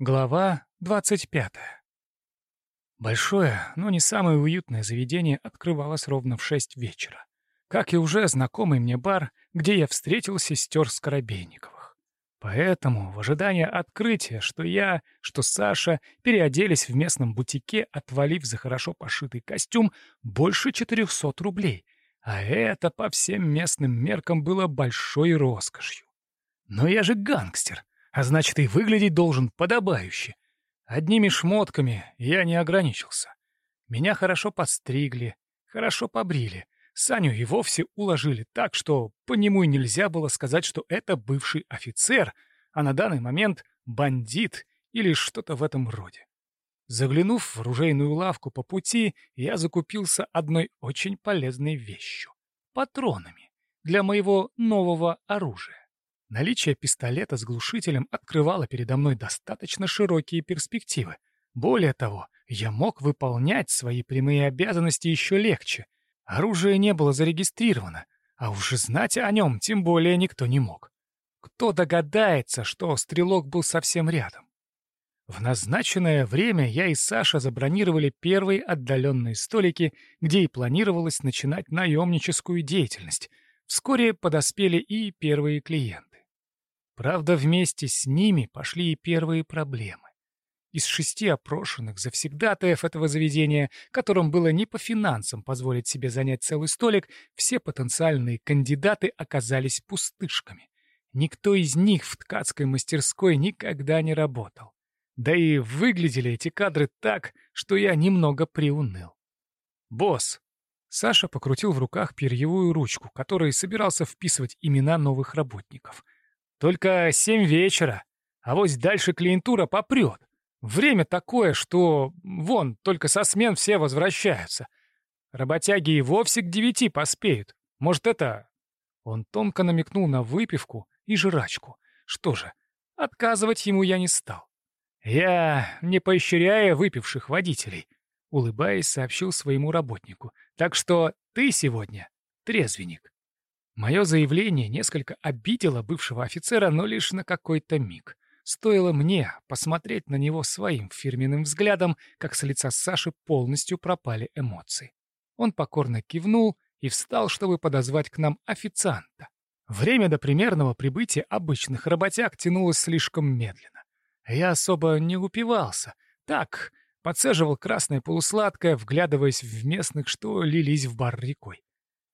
Глава 25. Большое, но не самое уютное заведение открывалось ровно в шесть вечера. Как и уже знакомый мне бар, где я встретил сестер Скоробейниковых. Поэтому, в ожидании открытия, что я, что Саша переоделись в местном бутике, отвалив за хорошо пошитый костюм больше 400 рублей. А это по всем местным меркам было большой роскошью. Но я же гангстер а значит, и выглядеть должен подобающе. Одними шмотками я не ограничился. Меня хорошо подстригли, хорошо побрили. Саню и вовсе уложили так, что по нему и нельзя было сказать, что это бывший офицер, а на данный момент бандит или что-то в этом роде. Заглянув в оружейную лавку по пути, я закупился одной очень полезной вещью — патронами для моего нового оружия. Наличие пистолета с глушителем открывало передо мной достаточно широкие перспективы. Более того, я мог выполнять свои прямые обязанности еще легче. Оружие не было зарегистрировано, а уж знать о нем тем более никто не мог. Кто догадается, что стрелок был совсем рядом? В назначенное время я и Саша забронировали первые отдаленные столики, где и планировалось начинать наемническую деятельность. Вскоре подоспели и первые клиенты. Правда, вместе с ними пошли и первые проблемы. Из шести опрошенных завсегдатаев этого заведения, которым было не по финансам позволить себе занять целый столик, все потенциальные кандидаты оказались пустышками. Никто из них в ткацкой мастерской никогда не работал. Да и выглядели эти кадры так, что я немного приуныл. «Босс!» Саша покрутил в руках перьевую ручку, которой собирался вписывать имена новых работников — только семь вечера, а вот дальше клиентура попрет. Время такое, что, вон, только со смен все возвращаются. Работяги и вовсе к девяти поспеют. Может, это...» Он тонко намекнул на выпивку и жрачку. Что же, отказывать ему я не стал. «Я не поощряю выпивших водителей», — улыбаясь, сообщил своему работнику. «Так что ты сегодня трезвенник». Мое заявление несколько обидело бывшего офицера, но лишь на какой-то миг. Стоило мне посмотреть на него своим фирменным взглядом, как с лица Саши полностью пропали эмоции. Он покорно кивнул и встал, чтобы подозвать к нам официанта. Время до примерного прибытия обычных работяг тянулось слишком медленно. Я особо не упивался. Так, подсаживал красное полусладкое, вглядываясь в местных, что лились в бар рекой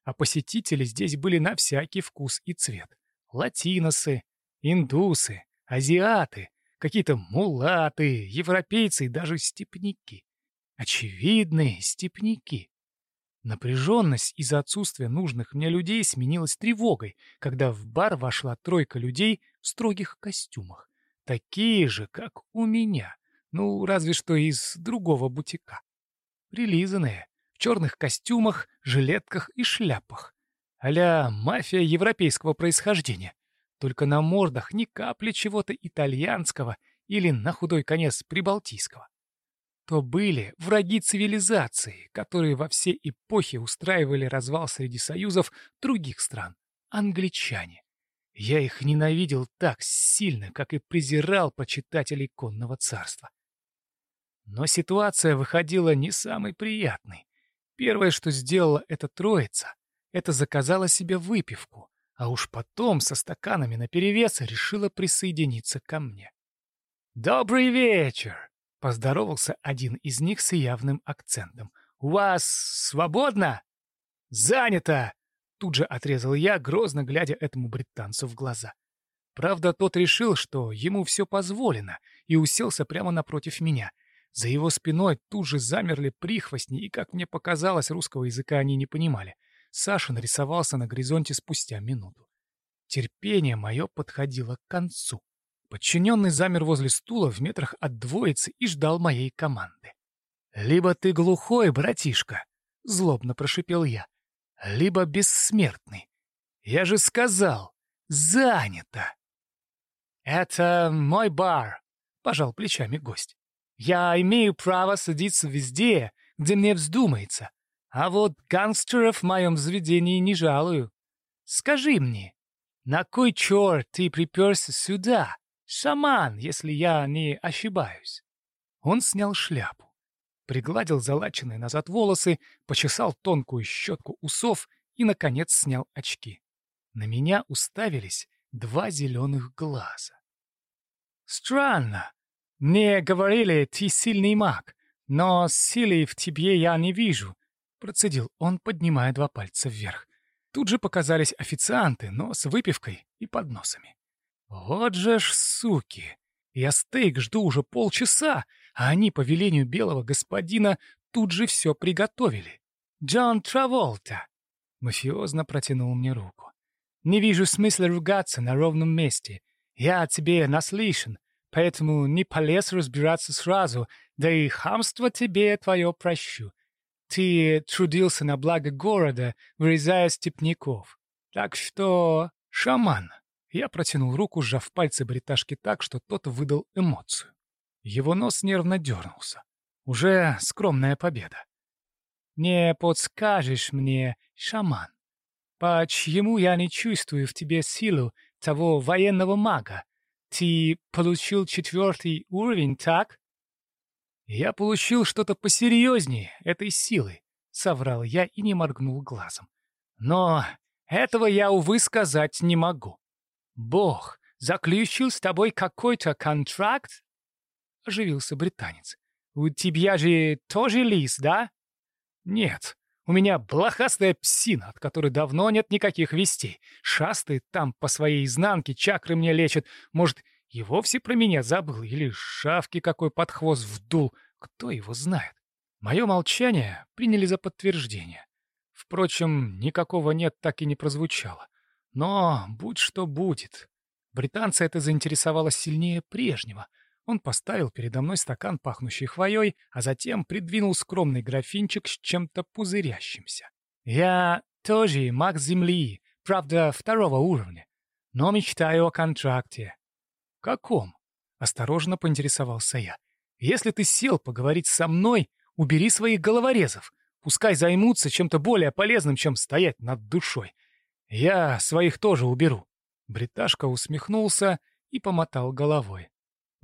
а посетители здесь были на всякий вкус и цвет. Латиносы, индусы, азиаты, какие-то мулаты, европейцы и даже степняки. Очевидные степняки. Напряженность из-за отсутствия нужных мне людей сменилась тревогой, когда в бар вошла тройка людей в строгих костюмах. Такие же, как у меня. Ну, разве что из другого бутика. Прилизанные, в черных костюмах, жилетках и шляпах. а мафия европейского происхождения. Только на мордах ни капли чего-то итальянского или, на худой конец, прибалтийского. То были враги цивилизации, которые во все эпохи устраивали развал среди союзов других стран — англичане. Я их ненавидел так сильно, как и презирал почитателей конного царства. Но ситуация выходила не самой приятной. Первое, что сделала эта троица, это заказала себе выпивку, а уж потом со стаканами наперевес решила присоединиться ко мне. «Добрый вечер!» — поздоровался один из них с явным акцентом. «У вас свободно?» «Занято!» — тут же отрезал я, грозно глядя этому британцу в глаза. Правда, тот решил, что ему все позволено, и уселся прямо напротив меня — за его спиной тут же замерли прихвостни, и, как мне показалось, русского языка они не понимали. Саша нарисовался на горизонте спустя минуту. Терпение мое подходило к концу. Подчиненный замер возле стула в метрах от двоицы и ждал моей команды. «Либо ты глухой, братишка», — злобно прошипел я, — «либо бессмертный. Я же сказал, занято». «Это мой бар», — пожал плечами гость. Я имею право садиться везде, где мне вздумается. А вот гангстеров в моем заведении не жалую. Скажи мне, на кой черт ты приперся сюда, Шаман, если я не ошибаюсь. Он снял шляпу, пригладил залаченные назад волосы, почесал тонкую щетку усов и, наконец, снял очки. На меня уставились два зеленых глаза. «Странно. Мне говорили, ты сильный маг, но силы в тебе я не вижу», — процедил он, поднимая два пальца вверх. Тут же показались официанты, но с выпивкой и подносами. «Вот же ж суки! Я стейк жду уже полчаса, а они по велению белого господина тут же все приготовили. Джон Траволта!» Мафиозно протянул мне руку. «Не вижу смысла ругаться на ровном месте. Я тебе наслышан, поэтому не полез разбираться сразу, да и хамство тебе твое прощу. Ты трудился на благо города, вырезая степняков. Так что, шаман, я протянул руку, сжав пальцы бриташки так, что тот выдал эмоцию. Его нос нервно дернулся. Уже скромная победа. «Не подскажешь мне, шаман, почему я не чувствую в тебе силу того военного мага, ты получил четвертый уровень, так? Я получил что-то посерьезнее этой силы, соврал я и не моргнул глазом. Но этого я, увы, сказать не могу. Бог заключил с тобой какой-то контракт? Оживился британец. У тебя же тоже лис, да? Нет, у меня блохастая псина, от которой давно нет никаких вестей. Шастает там по своей изнанке, чакры мне лечит. Может, и вовсе про меня забыл, или шавки какой под хвост вдул. Кто его знает? Мое молчание приняли за подтверждение. Впрочем, никакого «нет» так и не прозвучало. Но будь что будет. Британца это заинтересовало сильнее прежнего — он поставил передо мной стакан, пахнущий хвоей, а затем придвинул скромный графинчик с чем-то пузырящимся. «Я тоже маг Земли, правда, второго уровня, но мечтаю о контракте». «Каком?» — осторожно поинтересовался я. «Если ты сел поговорить со мной, убери своих головорезов. Пускай займутся чем-то более полезным, чем стоять над душой. Я своих тоже уберу». Бриташка усмехнулся и помотал головой.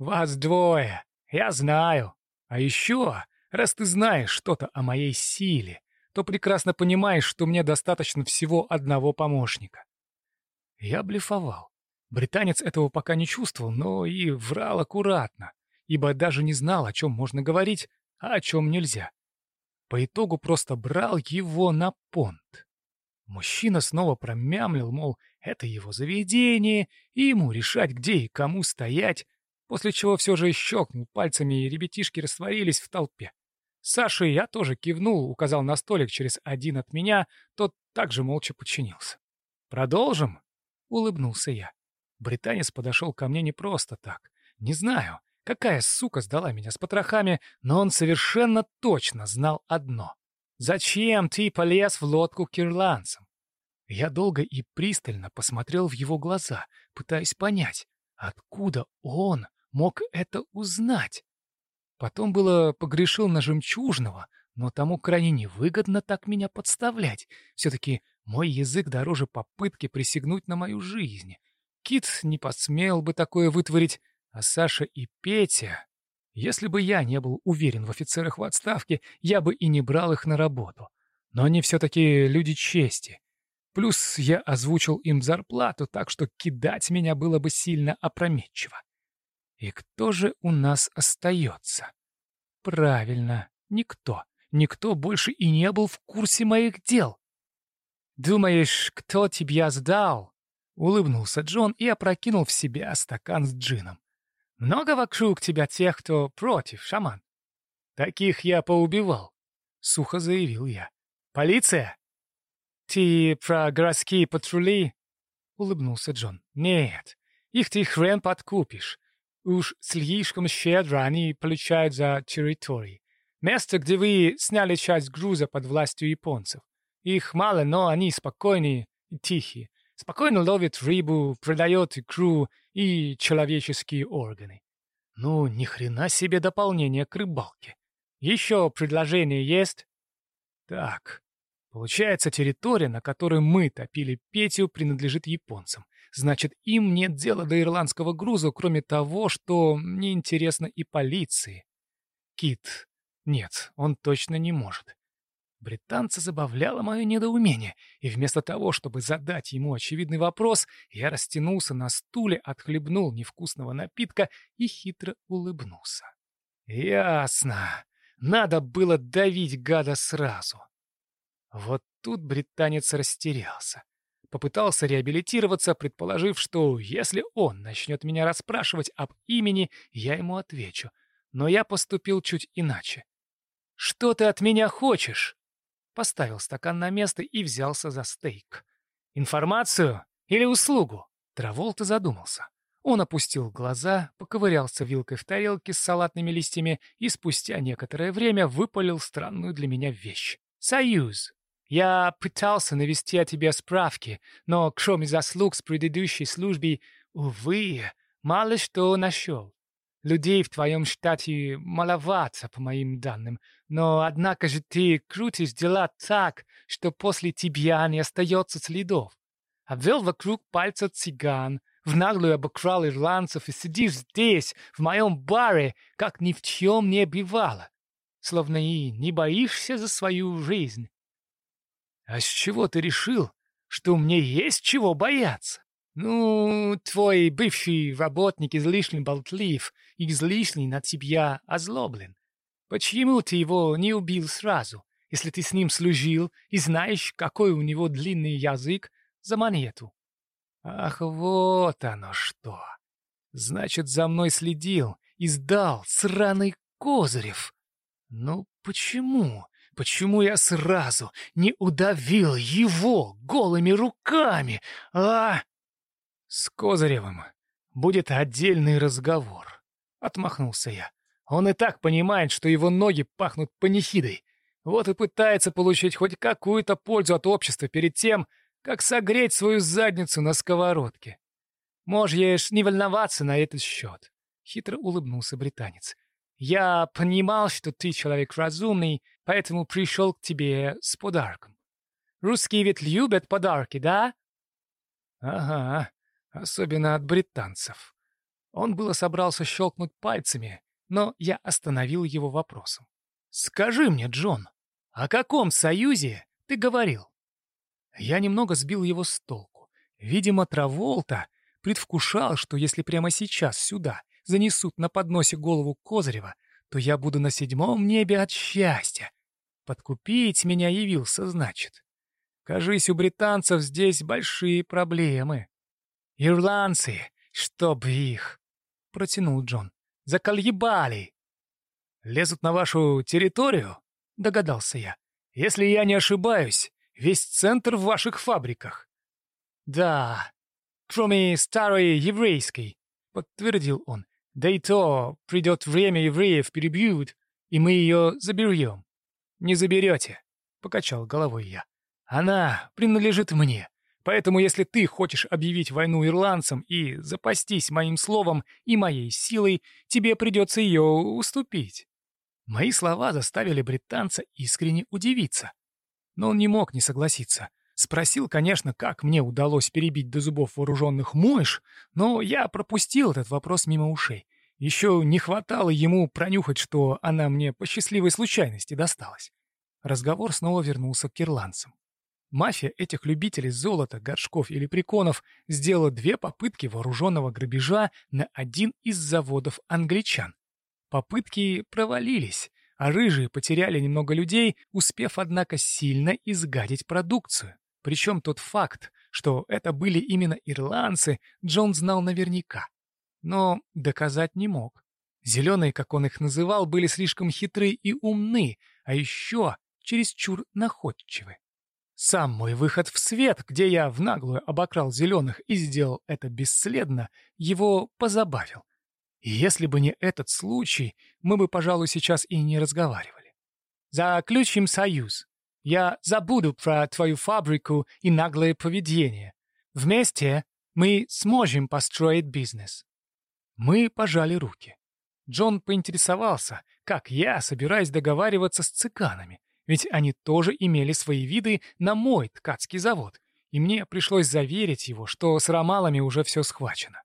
«Вас двое, я знаю. А еще, раз ты знаешь что-то о моей силе, то прекрасно понимаешь, что мне достаточно всего одного помощника». Я блефовал. Британец этого пока не чувствовал, но и врал аккуратно, ибо даже не знал, о чем можно говорить, а о чем нельзя. По итогу просто брал его на понт. Мужчина снова промямлил, мол, это его заведение, и ему решать, где и кому стоять, после чего все же щелкнул пальцами, и ребятишки растворились в толпе. Саша я тоже кивнул, указал на столик через один от меня, тот также молча подчинился. «Продолжим?» — улыбнулся я. Британец подошел ко мне не просто так. Не знаю, какая сука сдала меня с потрохами, но он совершенно точно знал одно. «Зачем ты полез в лодку к ирландцам?» Я долго и пристально посмотрел в его глаза, пытаясь понять, откуда он мог это узнать? Потом было погрешил на жемчужного, но тому крайне невыгодно так меня подставлять. Все-таки мой язык дороже попытки присягнуть на мою жизнь. Кит не посмел бы такое вытворить, а Саша и Петя... Если бы я не был уверен в офицерах в отставке, я бы и не брал их на работу. Но они все-таки люди чести. Плюс я озвучил им зарплату, так что кидать меня было бы сильно опрометчиво. И кто же у нас остается? Правильно, никто. Никто больше и не был в курсе моих дел. «Думаешь, кто тебя сдал?» — улыбнулся Джон и опрокинул в себя стакан с джином. «Много вокруг тебя тех, кто против, шаман?» «Таких я поубивал», — сухо заявил я. «Полиция?» «Ты про городские патрули?» — улыбнулся Джон. «Нет, их ты хрен подкупишь. Уж слишком щедро они получают за территории. Место, где вы сняли часть груза под властью японцев. Их мало, но они спокойные и тихие. Спокойно ловят рыбу, продают икру и человеческие органы. Ну, ни хрена себе дополнение к рыбалке. Еще предложение есть? Так, получается, территория, на которой мы топили Петю, принадлежит японцам. Значит, им нет дела до ирландского груза, кроме того, что неинтересно и полиции. Кит. Нет, он точно не может. Британца забавляло мое недоумение, и вместо того, чтобы задать ему очевидный вопрос, я растянулся на стуле, отхлебнул невкусного напитка и хитро улыбнулся. «Ясно. Надо было давить гада сразу». Вот тут британец растерялся. Попытался реабилитироваться, предположив, что если он начнет меня расспрашивать об имени, я ему отвечу. Но я поступил чуть иначе. «Что ты от меня хочешь?» Поставил стакан на место и взялся за стейк. «Информацию или услугу?» Траволта задумался. Он опустил глаза, поковырялся вилкой в тарелке с салатными листьями и спустя некоторое время выпалил странную для меня вещь. «Союз. Я пытался навести о тебе справки, но кроме заслуг с предыдущей службой, увы, мало что нашел. Людей в твоем штате маловато, по моим данным, но однако же ты крутишь дела так, что после тебя не остается следов. Обвел вокруг пальца цыган, в наглую обокрал ирландцев и сидишь здесь, в моем баре, как ни в чем не бывало. Словно и не боишься за свою жизнь. А с чего ты решил, что мне есть чего бояться? Ну, твой бывший работник излишне болтлив излишне на тебя озлоблен. Почему ты его не убил сразу, если ты с ним служил и знаешь, какой у него длинный язык за монету? Ах, вот оно что! Значит, за мной следил и сдал сраный Козырев. Ну, почему? Почему я сразу не удавил его голыми руками, а... «С Козыревым будет отдельный разговор», — отмахнулся я. «Он и так понимает, что его ноги пахнут панихидой. Вот и пытается получить хоть какую-то пользу от общества перед тем, как согреть свою задницу на сковородке. Можешь не волноваться на этот счет», — хитро улыбнулся британец. «Я понимал, что ты человек разумный, поэтому пришел к тебе с подарком. Русские ведь любят подарки, да?» «Ага», Особенно от британцев. Он было собрался щелкнуть пальцами, но я остановил его вопросом. «Скажи мне, Джон, о каком союзе ты говорил?» Я немного сбил его с толку. Видимо, Траволта предвкушал, что если прямо сейчас сюда занесут на подносе голову Козырева, то я буду на седьмом небе от счастья. Подкупить меня явился, значит. Кажись, у британцев здесь большие проблемы. «Ирландцы, чтоб их!» — протянул Джон. «Закольебали!» «Лезут на вашу территорию?» — догадался я. «Если я не ошибаюсь, весь центр в ваших фабриках». «Да, кроме старой еврейской», — подтвердил он. «Да и то придет время евреев перебьют, и мы ее заберем». «Не заберете», — покачал головой я. «Она принадлежит мне. Поэтому если ты хочешь объявить войну ирландцам и запастись моим словом и моей силой, тебе придется ее уступить». Мои слова заставили британца искренне удивиться. Но он не мог не согласиться. Спросил, конечно, как мне удалось перебить до зубов вооруженных мойш, но я пропустил этот вопрос мимо ушей. Еще не хватало ему пронюхать, что она мне по счастливой случайности досталась. Разговор снова вернулся к ирландцам. Мафия этих любителей золота, горшков или приконов сделала две попытки вооруженного грабежа на один из заводов англичан. Попытки провалились, а рыжие потеряли немного людей, успев, однако, сильно изгадить продукцию. Причем тот факт, что это были именно ирландцы, Джон знал наверняка. Но доказать не мог. Зеленые, как он их называл, были слишком хитры и умны, а еще чересчур находчивы. Сам мой выход в свет, где я в наглую обокрал зеленых и сделал это бесследно, его позабавил. И если бы не этот случай, мы бы, пожалуй, сейчас и не разговаривали. Заключим союз. Я забуду про твою фабрику и наглое поведение. Вместе мы сможем построить бизнес. Мы пожали руки. Джон поинтересовался, как я собираюсь договариваться с цыганами, ведь они тоже имели свои виды на мой ткацкий завод, и мне пришлось заверить его, что с ромалами уже все схвачено.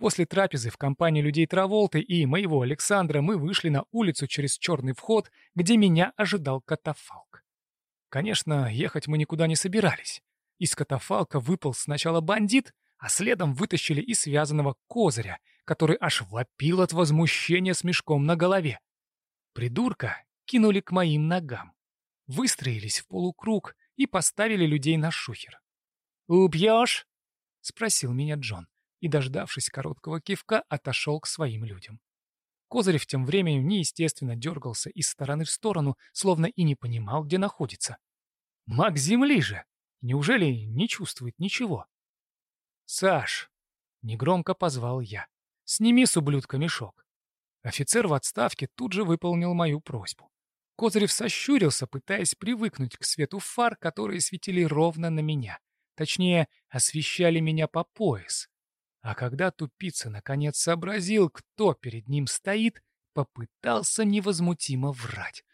После трапезы в компании людей Траволты и моего Александра мы вышли на улицу через черный вход, где меня ожидал катафалк. Конечно, ехать мы никуда не собирались. Из катафалка выпал сначала бандит, а следом вытащили и связанного козыря, который аж вопил от возмущения с мешком на голове. Придурка кинули к моим ногам, выстроились в полукруг и поставили людей на шухер. «Убьешь?» — спросил меня Джон и, дождавшись короткого кивка, отошел к своим людям. Козырев тем временем неестественно дергался из стороны в сторону, словно и не понимал, где находится. Маг Земли же! Неужели не чувствует ничего? «Саш!» — негромко позвал я. «Сними с ублюдка мешок». Офицер в отставке тут же выполнил мою просьбу. Козырев сощурился, пытаясь привыкнуть к свету фар, которые светили ровно на меня. Точнее, освещали меня по пояс. А когда тупица наконец сообразил, кто перед ним стоит, попытался невозмутимо врать.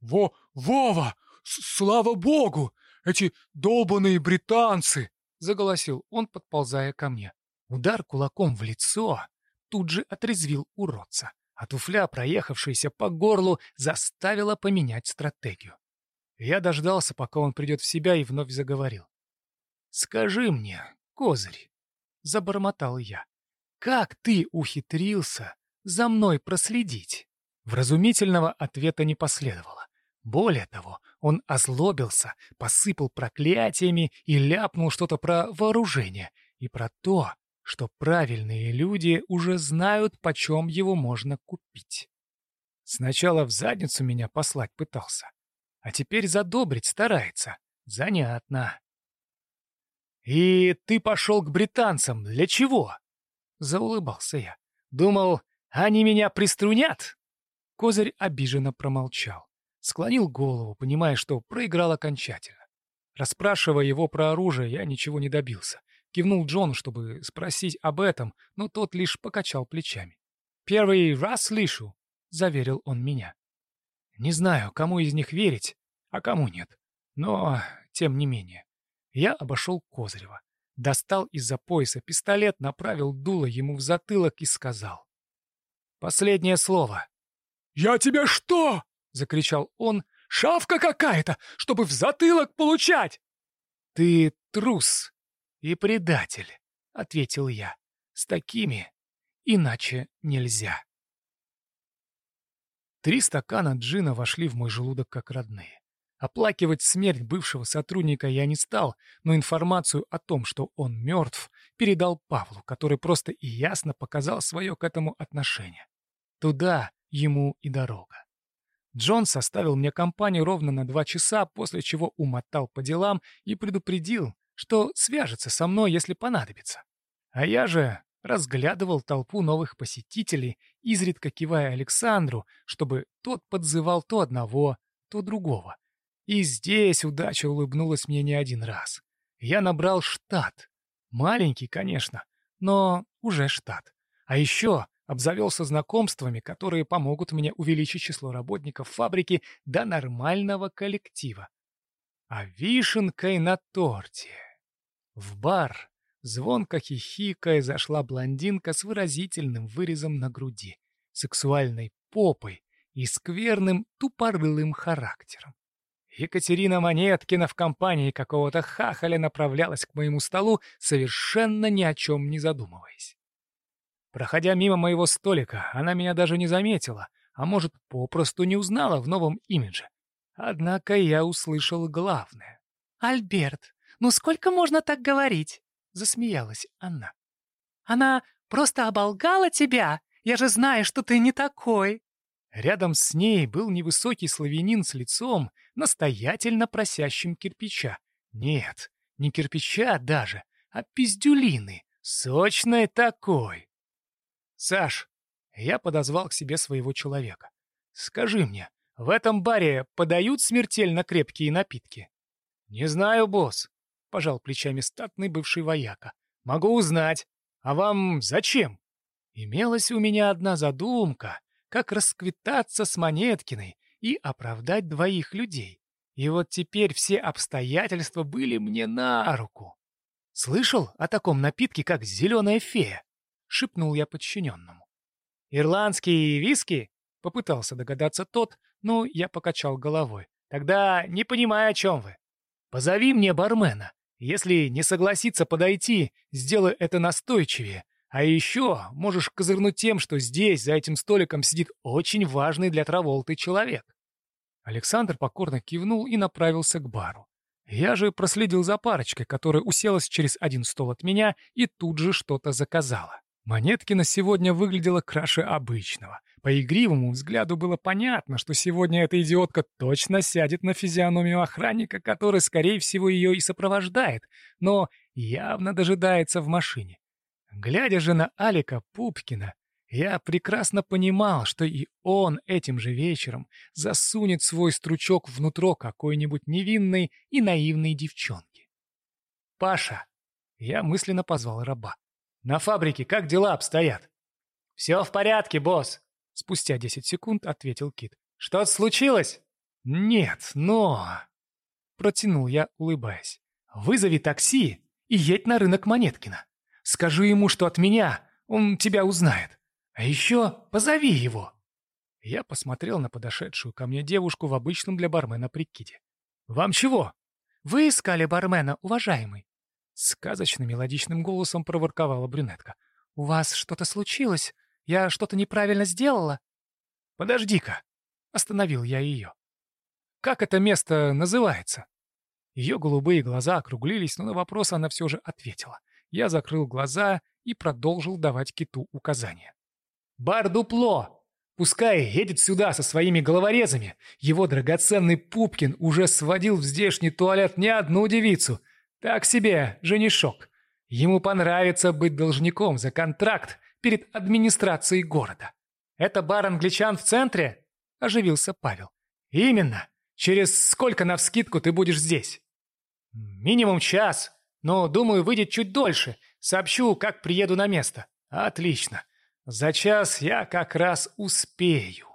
«Во, Вова! Слава богу! Эти долбаные британцы!» — заголосил он, подползая ко мне. Удар кулаком в лицо тут же отрезвил уродца, а туфля, проехавшаяся по горлу, заставила поменять стратегию. Я дождался, пока он придет в себя, и вновь заговорил. «Скажи мне, козырь, забормотал я. «Как ты ухитрился за мной проследить?» Вразумительного ответа не последовало. Более того, он озлобился, посыпал проклятиями и ляпнул что-то про вооружение и про то, что правильные люди уже знают, почем его можно купить. Сначала в задницу меня послать пытался, а теперь задобрить старается. Занятно. «И ты пошел к британцам. Для чего?» Заулыбался я. «Думал, они меня приструнят?» Козырь обиженно промолчал. Склонил голову, понимая, что проиграл окончательно. Расспрашивая его про оружие, я ничего не добился. Кивнул Джон, чтобы спросить об этом, но тот лишь покачал плечами. «Первый раз слышу», — заверил он меня. Не знаю, кому из них верить, а кому нет. Но, тем не менее. Я обошел Козырева, достал из-за пояса пистолет, направил дуло ему в затылок и сказал. «Последнее слово». «Я тебе что?» — закричал он. «Шавка какая-то, чтобы в затылок получать!» «Ты трус и предатель», — ответил я. «С такими иначе нельзя». Три стакана джина вошли в мой желудок как родные. Оплакивать смерть бывшего сотрудника я не стал, но информацию о том, что он мертв, передал Павлу, который просто и ясно показал свое к этому отношение. Туда ему и дорога. Джон составил мне компанию ровно на два часа, после чего умотал по делам и предупредил, что свяжется со мной, если понадобится. А я же разглядывал толпу новых посетителей, изредка кивая Александру, чтобы тот подзывал то одного, то другого, и здесь удача улыбнулась мне не один раз. Я набрал штат. Маленький, конечно, но уже штат. А еще обзавелся знакомствами, которые помогут мне увеличить число работников фабрики до нормального коллектива. А вишенкой на торте. В бар, звонко хихикая, зашла блондинка с выразительным вырезом на груди, сексуальной попой и скверным тупорылым характером. Екатерина Монеткина в компании какого-то хахаля направлялась к моему столу, совершенно ни о чем не задумываясь. Проходя мимо моего столика, она меня даже не заметила, а может, попросту не узнала в новом имидже. Однако я услышал главное. «Альберт, ну сколько можно так говорить?» — засмеялась она. «Она просто оболгала тебя? Я же знаю, что ты не такой!» Рядом с ней был невысокий славянин с лицом, настоятельно просящим кирпича. Нет, не кирпича даже, а пиздюлины, сочной такой. «Саш», — я подозвал к себе своего человека, — «скажи мне, в этом баре подают смертельно крепкие напитки?» «Не знаю, босс», — пожал плечами статный бывший вояка. «Могу узнать. А вам зачем?» Имелась у меня одна задумка — как расквитаться с Монеткиной и оправдать двоих людей. И вот теперь все обстоятельства были мне на руку. «Слышал о таком напитке, как зеленая фея?» — шепнул я подчиненному. «Ирландские виски?» — попытался догадаться тот, но я покачал головой. «Тогда не понимаю, о чем вы. Позови мне бармена. Если не согласится подойти, сделай это настойчивее. А еще можешь козырнуть тем, что здесь, за этим столиком, сидит очень важный для Траволты человек. Александр покорно кивнул и направился к бару. Я же проследил за парочкой, которая уселась через один стол от меня и тут же что-то заказала. Монеткина сегодня выглядела краше обычного. По игривому взгляду было понятно, что сегодня эта идиотка точно сядет на физиономию охранника, который, скорее всего, ее и сопровождает, но явно дожидается в машине. Глядя же на Алика Пупкина, я прекрасно понимал, что и он этим же вечером засунет свой стручок внутрь какой-нибудь невинной и наивной девчонки. «Паша!» — я мысленно позвал раба. «На фабрике как дела обстоят?» «Все в порядке, босс!» — спустя десять секунд ответил Кит. «Что-то случилось?» «Нет, но...» — протянул я, улыбаясь. «Вызови такси и едь на рынок Монеткина. Скажи ему, что от меня он тебя узнает. А еще позови его!» Я посмотрел на подошедшую ко мне девушку в обычном для бармена прикиде. «Вам чего?» «Вы искали бармена, уважаемый!» Сказочно мелодичным голосом проворковала брюнетка. «У вас что-то случилось? Я что-то неправильно сделала?» «Подожди-ка!» — остановил я ее. «Как это место называется?» Ее голубые глаза округлились, но на вопрос она все же ответила. Я закрыл глаза и продолжил давать киту указания. Бар Дупло! Пускай едет сюда со своими головорезами. Его драгоценный Пупкин уже сводил в здешний туалет не одну девицу. Так себе, женишок. Ему понравится быть должником за контракт перед администрацией города. «Это бар англичан в центре?» – оживился Павел. «Именно. Через сколько навскидку ты будешь здесь?» «Минимум час, но, думаю, выйдет чуть дольше. Сообщу, как приеду на место». «Отлично. За час я как раз успею.